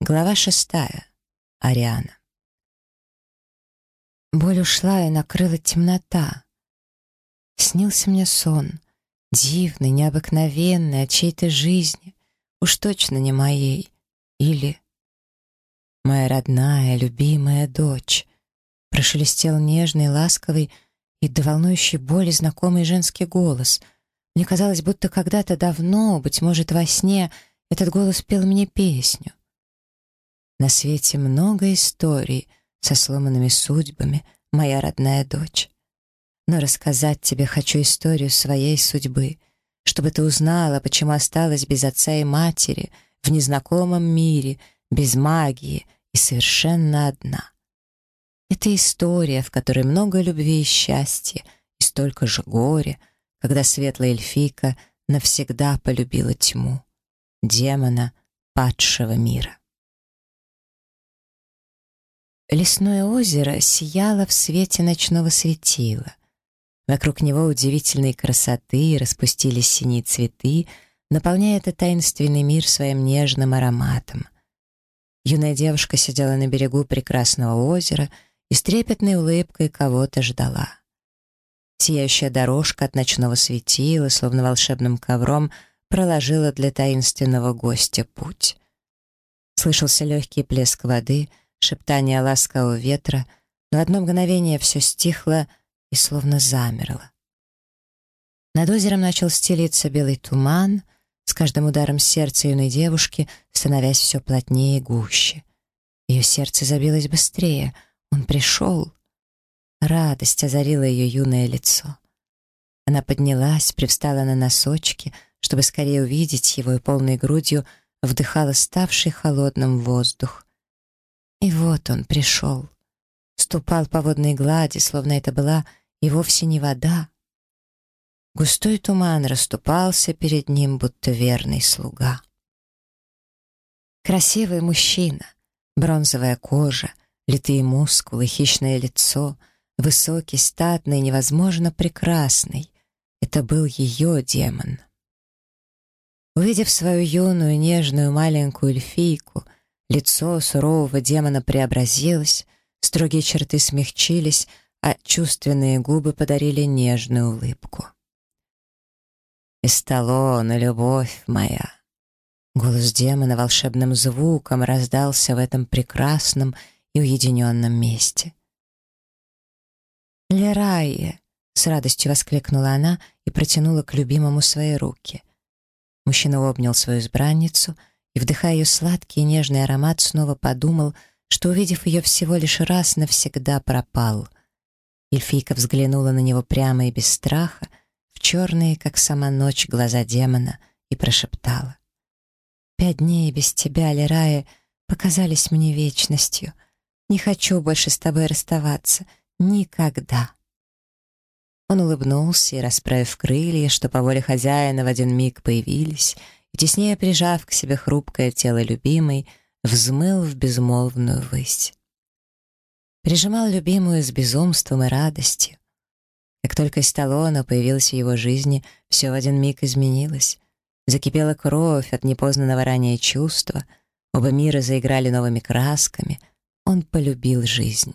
Глава шестая. Ариана. Боль ушла и накрыла темнота. Снился мне сон, дивный, необыкновенный, от чьей-то жизни, уж точно не моей. Или «Моя родная, любимая дочь», прошелестел нежный, ласковый и до волнующей боли знакомый женский голос. Мне казалось, будто когда-то давно, быть может, во сне, этот голос пел мне песню. На свете много историй со сломанными судьбами, моя родная дочь. Но рассказать тебе хочу историю своей судьбы, чтобы ты узнала, почему осталась без отца и матери, в незнакомом мире, без магии и совершенно одна. Это история, в которой много любви и счастья, и столько же горя, когда светлая эльфийка навсегда полюбила тьму, демона падшего мира. Лесное озеро сияло в свете ночного светила. Вокруг него удивительной красоты распустились синие цветы, наполняя этот таинственный мир своим нежным ароматом. Юная девушка сидела на берегу прекрасного озера и с трепетной улыбкой кого-то ждала. Сияющая дорожка от ночного светила, словно волшебным ковром, проложила для таинственного гостя путь. Слышался легкий плеск воды — Шептание ласкового ветра, но одно мгновение все стихло и словно замерло. Над озером начал стелиться белый туман, с каждым ударом сердца юной девушки становясь все плотнее и гуще. Ее сердце забилось быстрее, он пришел. Радость озарила ее юное лицо. Она поднялась, привстала на носочки, чтобы скорее увидеть его и полной грудью вдыхала ставший холодным воздух. И вот он пришел. Ступал по водной глади, словно это была и вовсе не вода. Густой туман расступался перед ним, будто верный слуга. Красивый мужчина, бронзовая кожа, литые мускулы, хищное лицо, высокий, статный, невозможно прекрасный. Это был ее демон. Увидев свою юную, нежную, маленькую эльфийку — Лицо сурового демона преобразилось, строгие черты смягчились, а чувственные губы подарили нежную улыбку. «Эсталона, любовь моя!» Голос демона волшебным звуком раздался в этом прекрасном и уединенном месте. «Лерайе!» — с радостью воскликнула она и протянула к любимому свои руки. Мужчина обнял свою избранницу — и, вдыхая ее сладкий и нежный аромат, снова подумал, что, увидев ее всего лишь раз, навсегда пропал. Эльфийка взглянула на него прямо и без страха, в черные, как сама ночь, глаза демона, и прошептала. «Пять дней без тебя, Лерая, показались мне вечностью. Не хочу больше с тобой расставаться. Никогда!» Он улыбнулся и, расправив крылья, что по воле хозяина в один миг появились, — и теснее прижав к себе хрупкое тело любимой, взмыл в безмолвную высь. Прижимал любимую с безумством и радостью. Как только Сталлоне появилась в его жизни, все в один миг изменилось. Закипела кровь от непознанного ранее чувства, оба мира заиграли новыми красками, он полюбил жизнь.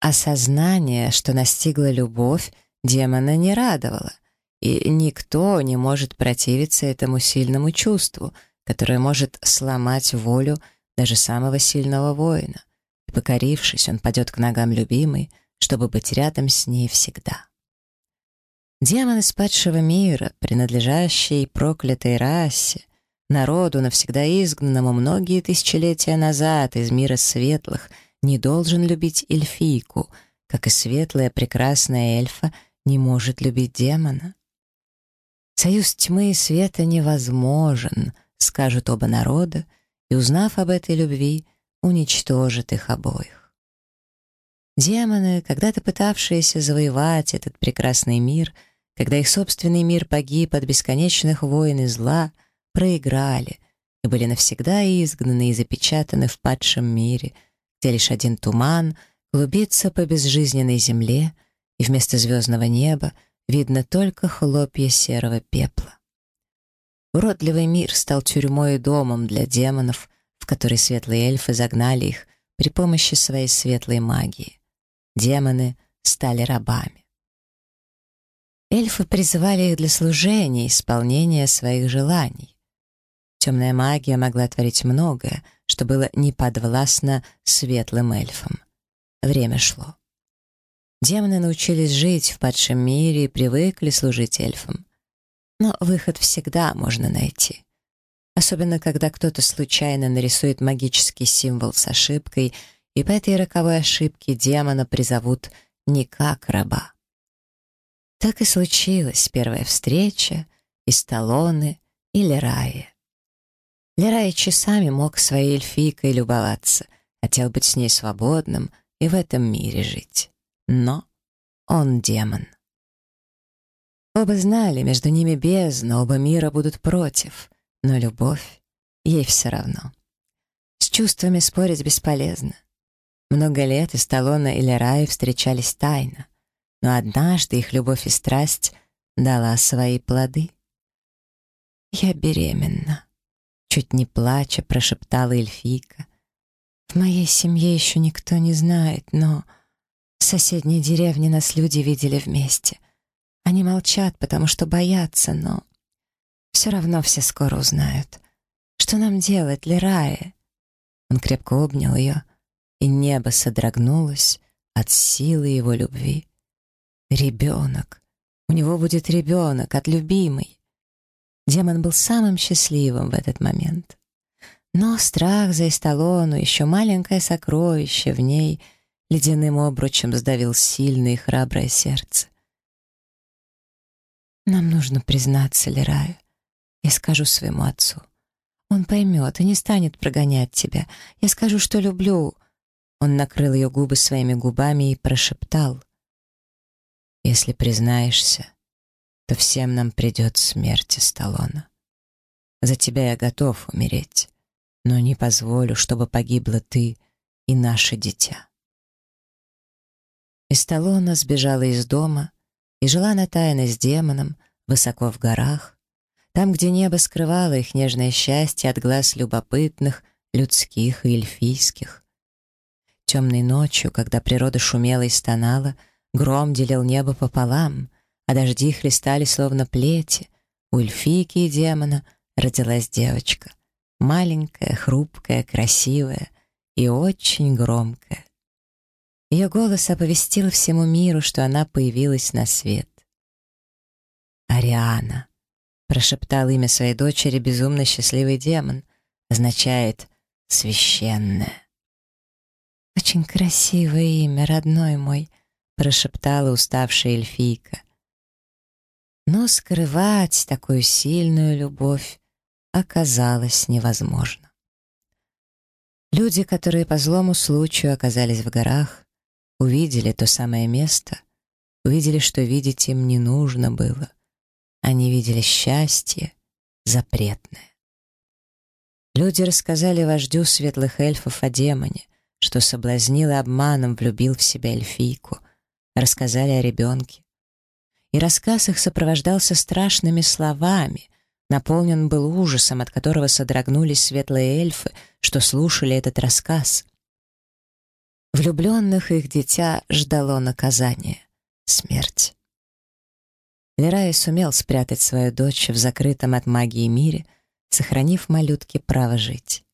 Осознание, что настигла любовь, демона не радовало — и никто не может противиться этому сильному чувству, которое может сломать волю даже самого сильного воина. И, покорившись, он падет к ногам любимой, чтобы быть рядом с ней всегда. Демон из падшего мира, принадлежащий проклятой расе, народу, навсегда изгнанному многие тысячелетия назад из мира светлых, не должен любить эльфийку, как и светлая прекрасная эльфа не может любить демона. Союз тьмы и света невозможен, скажут оба народа, и, узнав об этой любви, уничтожит их обоих. Демоны, когда-то пытавшиеся завоевать этот прекрасный мир, когда их собственный мир погиб от бесконечных войн и зла, проиграли и были навсегда изгнаны и запечатаны в падшем мире, где лишь один туман клубится по безжизненной земле, и вместо звездного неба — видно только хлопья серого пепла. Уродливый мир стал тюрьмой и домом для демонов, в который светлые эльфы загнали их при помощи своей светлой магии. Демоны стали рабами. Эльфы призывали их для служения и исполнения своих желаний. Темная магия могла творить многое, что было неподвластно светлым эльфам. Время шло. Демоны научились жить в падшем мире и привыкли служить эльфам. Но выход всегда можно найти. Особенно, когда кто-то случайно нарисует магический символ с ошибкой, и по этой роковой ошибке демона призовут не как раба. Так и случилась первая встреча, и Сталлоне, и Лерае. Лерай часами мог своей эльфийкой любоваться, хотел быть с ней свободным и в этом мире жить но он демон. Оба знали, между ними бездна, оба мира будут против, но любовь ей все равно. С чувствами спорить бесполезно. Много лет и и Лерай встречались тайно, но однажды их любовь и страсть дала свои плоды. «Я беременна», — чуть не плача прошептала Эльфийка. «В моей семье еще никто не знает, но...» соседней деревни нас люди видели вместе. Они молчат, потому что боятся, но... Все равно все скоро узнают. Что нам делать, Лерая?» Он крепко обнял ее, и небо содрогнулось от силы его любви. «Ребенок! У него будет ребенок от любимой!» Демон был самым счастливым в этот момент. Но страх за Исталону, еще маленькое сокровище в ней — ледяным обручем сдавил сильное и храброе сердце. «Нам нужно признаться Лираю, Я скажу своему отцу. Он поймет и не станет прогонять тебя. Я скажу, что люблю». Он накрыл ее губы своими губами и прошептал. «Если признаешься, то всем нам придет смерть Сталона. За тебя я готов умереть, но не позволю, чтобы погибла ты и наше дитя». И Сталлоне сбежала из дома и жила она тайно с демоном, высоко в горах, там, где небо скрывало их нежное счастье от глаз любопытных, людских и эльфийских. Темной ночью, когда природа шумела и стонала, гром делил небо пополам, а дожди хлестали словно плети, у эльфийки и демона родилась девочка, маленькая, хрупкая, красивая и очень громкая. Ее голос оповестил всему миру, что она появилась на свет. «Ариана», — прошептал имя своей дочери безумно счастливый демон, означает «священная». «Очень красивое имя, родной мой», — прошептала уставшая эльфийка. Но скрывать такую сильную любовь оказалось невозможно. Люди, которые по злому случаю оказались в горах, увидели то самое место, увидели, что видеть им не нужно было. Они видели счастье запретное. Люди рассказали вождю светлых эльфов о демоне, что соблазнил и обманом влюбил в себя эльфийку, рассказали о ребенке. И рассказ их сопровождался страшными словами, наполнен был ужасом, от которого содрогнулись светлые эльфы, что слушали этот рассказ — Влюбленных их дитя ждало наказание — смерть. Лерай сумел спрятать свою дочь в закрытом от магии мире, сохранив малютке право жить.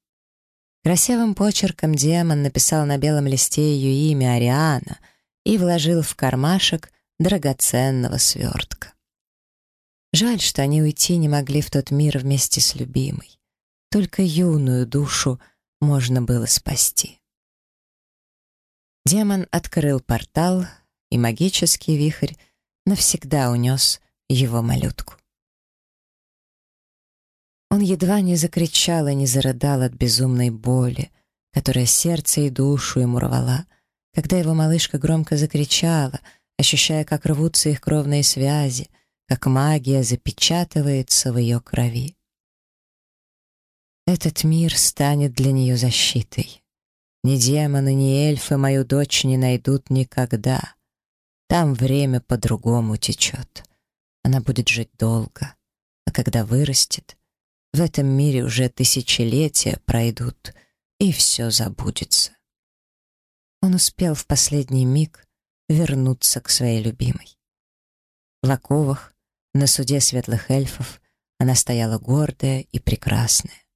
Красивым почерком демон написал на белом листе ее имя Ариана и вложил в кармашек драгоценного свертка. Жаль, что они уйти не могли в тот мир вместе с любимой. Только юную душу можно было спасти. Демон открыл портал, и магический вихрь навсегда унес его малютку. Он едва не закричал и не зарыдал от безумной боли, которая сердце и душу ему рвала, когда его малышка громко закричала, ощущая, как рвутся их кровные связи, как магия запечатывается в ее крови. Этот мир станет для нее защитой. Ни демоны, ни эльфы мою дочь не найдут никогда. Там время по-другому течет. Она будет жить долго. А когда вырастет, в этом мире уже тысячелетия пройдут, и все забудется. Он успел в последний миг вернуться к своей любимой. В Лаковах, на суде светлых эльфов, она стояла гордая и прекрасная.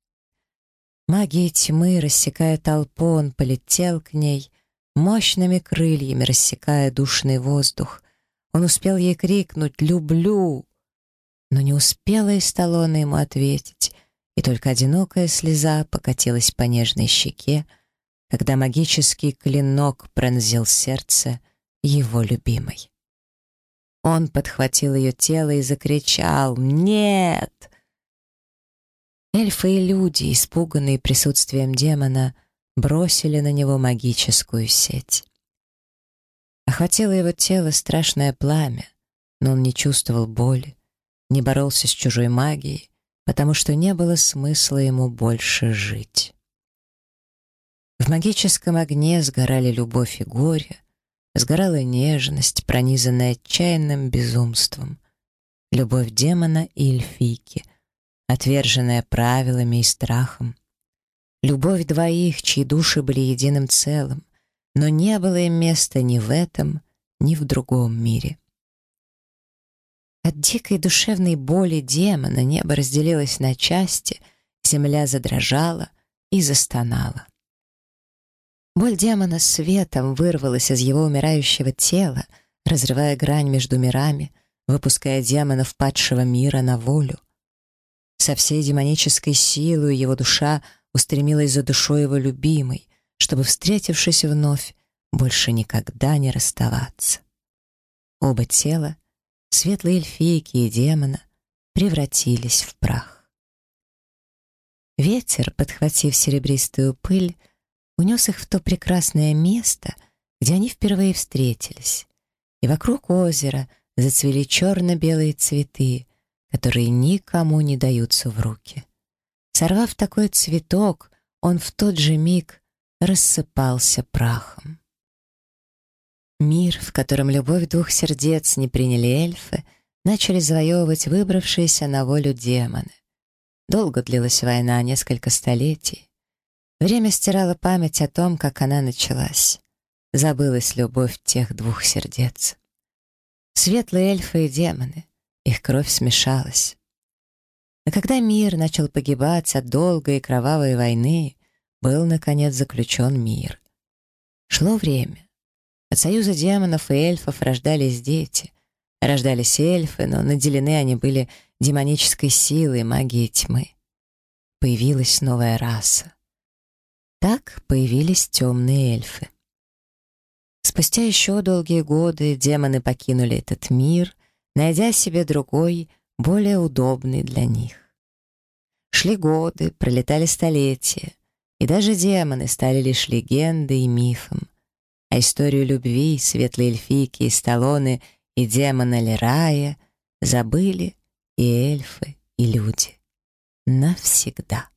Магия тьмы, рассекая толпу, он полетел к ней, мощными крыльями рассекая душный воздух. Он успел ей крикнуть «Люблю!», но не успела Исталона ему ответить, и только одинокая слеза покатилась по нежной щеке, когда магический клинок пронзил сердце его любимой. Он подхватил ее тело и закричал «Нет!» Эльфы и люди, испуганные присутствием демона, бросили на него магическую сеть. Охватило его тело страшное пламя, но он не чувствовал боли, не боролся с чужой магией, потому что не было смысла ему больше жить. В магическом огне сгорали любовь и горе, сгорала нежность, пронизанная отчаянным безумством, любовь демона и эльфийки, отверженная правилами и страхом. Любовь двоих, чьи души были единым целым, но не было им места ни в этом, ни в другом мире. От дикой душевной боли демона небо разделилось на части, земля задрожала и застонала. Боль демона светом вырвалась из его умирающего тела, разрывая грань между мирами, выпуская демонов падшего мира на волю со всей демонической силой его душа устремилась за душой его любимой, чтобы, встретившись вновь, больше никогда не расставаться. Оба тела, светлые эльфийки и демона, превратились в прах. Ветер, подхватив серебристую пыль, унес их в то прекрасное место, где они впервые встретились, и вокруг озера зацвели черно-белые цветы, которые никому не даются в руки. Сорвав такой цветок, он в тот же миг рассыпался прахом. Мир, в котором любовь двух сердец не приняли эльфы, начали завоевывать выбравшиеся на волю демоны. Долго длилась война, несколько столетий. Время стирало память о том, как она началась. Забылась любовь тех двух сердец. Светлые эльфы и демоны — их кровь смешалась. Но когда мир начал погибать от долгой и кровавой войны, был, наконец, заключен мир. Шло время. От союза демонов и эльфов рождались дети. Рождались эльфы, но наделены они были демонической силой магией тьмы. Появилась новая раса. Так появились темные эльфы. Спустя еще долгие годы демоны покинули этот мир, найдя себе другой, более удобный для них. Шли годы, пролетали столетия, и даже демоны стали лишь легендой и мифом. А историю любви светлые эльфийки и столоны и демона Лерая забыли и эльфы, и люди. Навсегда.